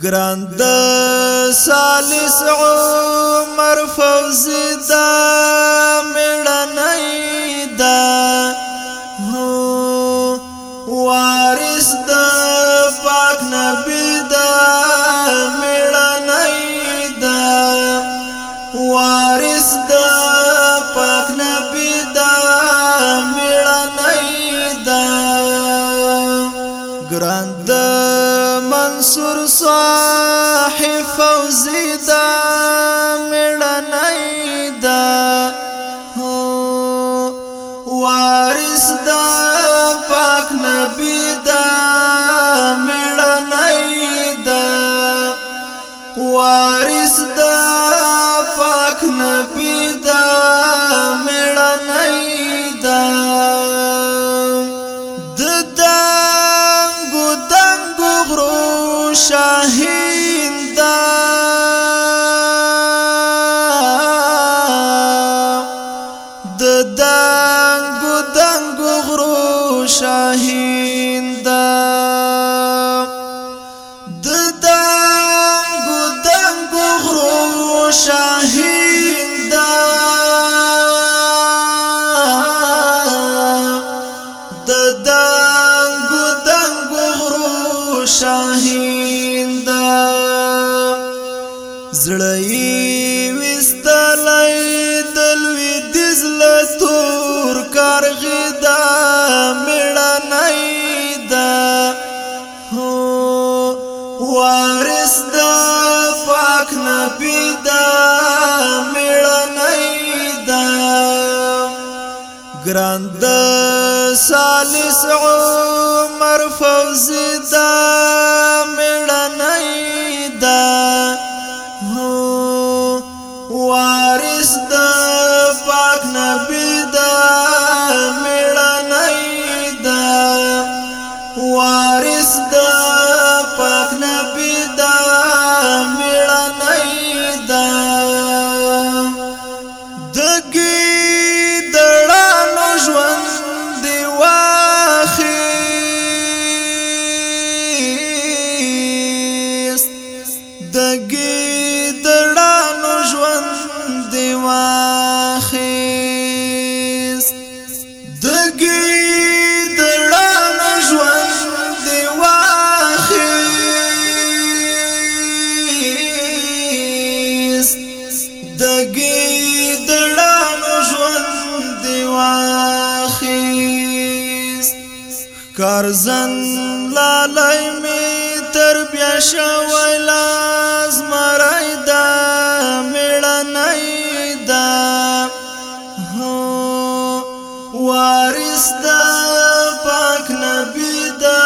ګران د سالس عمر فوزي دا مړ منصور صاحب فوزی دا مړنۍ دا هو وارث دا پاک نبی دا مړنۍ دا وارث دا شاهین دا د دنګو دنګو غرو شاهین دا د دنګو دنګو غرو شاهین زړی وستلای دلوی دزل تور کارغی دا میړنای دا هو وارث دا پاک نبی دا میړنای دا ګراند سالس عمر فوز دا میړنای زندگی دړانو ژوند دی واخیس دګي دړانو ژوند دی واخیس دګي دړانو ژوند دی واخیس کارزن لالای شولا زمرای دا میړنۍ دا هو وارث دا پاک نبی دا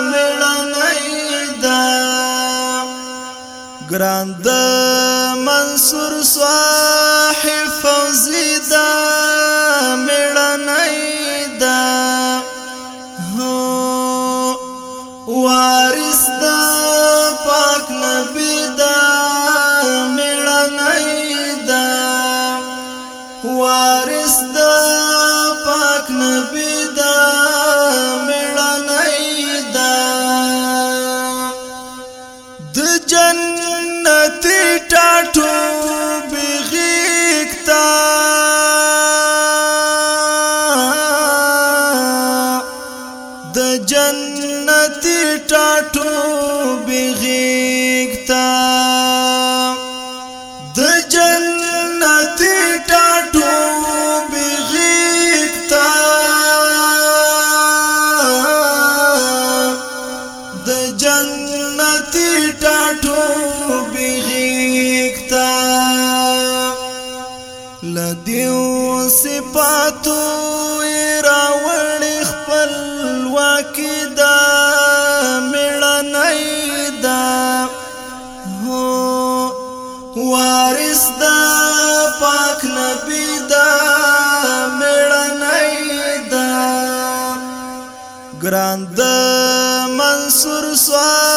میړنۍ دا ګراند منصور صاحب فوزی دا جنتی ټاټو بغیکتا د جنتی ټاټو بغیکتا تی ټاټو بغیکتا لدیو صفاتو راول خپل واکدا مړنۍ دا هو وارث دا پاک نبی دا مړنۍ دا ګراند منصور سوال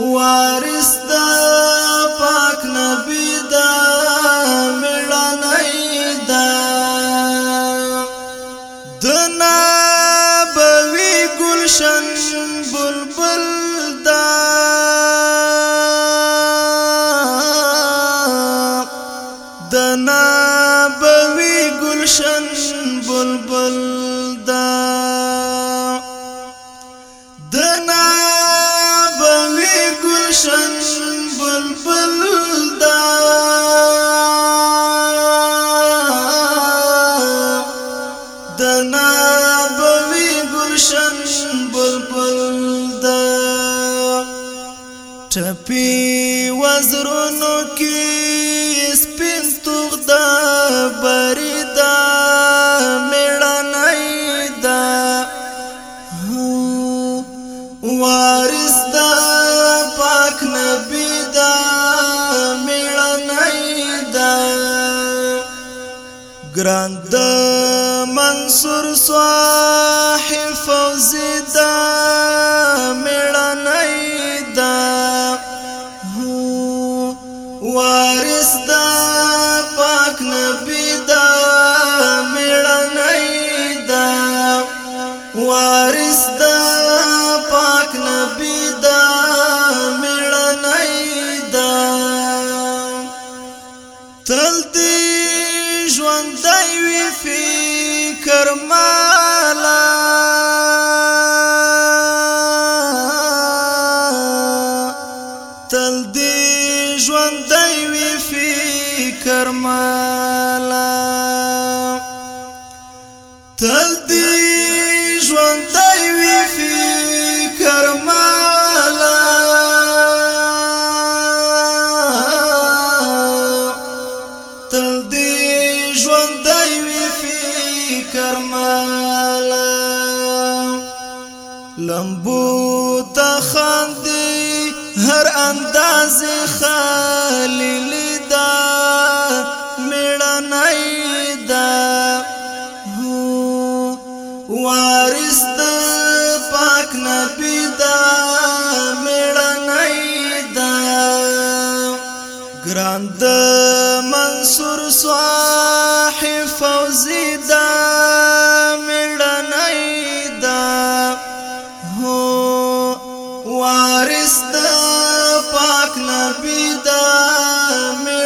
وارث گلشن بلبل دا دنا بوي گلشن بلبل دا ټپي وزرونو کې سپین توغ دا بر ګران د منصور صاحب فوزي د مې ژوندی وی فکر مالا تل دی هر انداز خلیل دا میړنۍ دا هو وارث پاک نبی دا میړنۍ دا ګراند منصور صاحب فوزي فرشتہ پاک نبی دا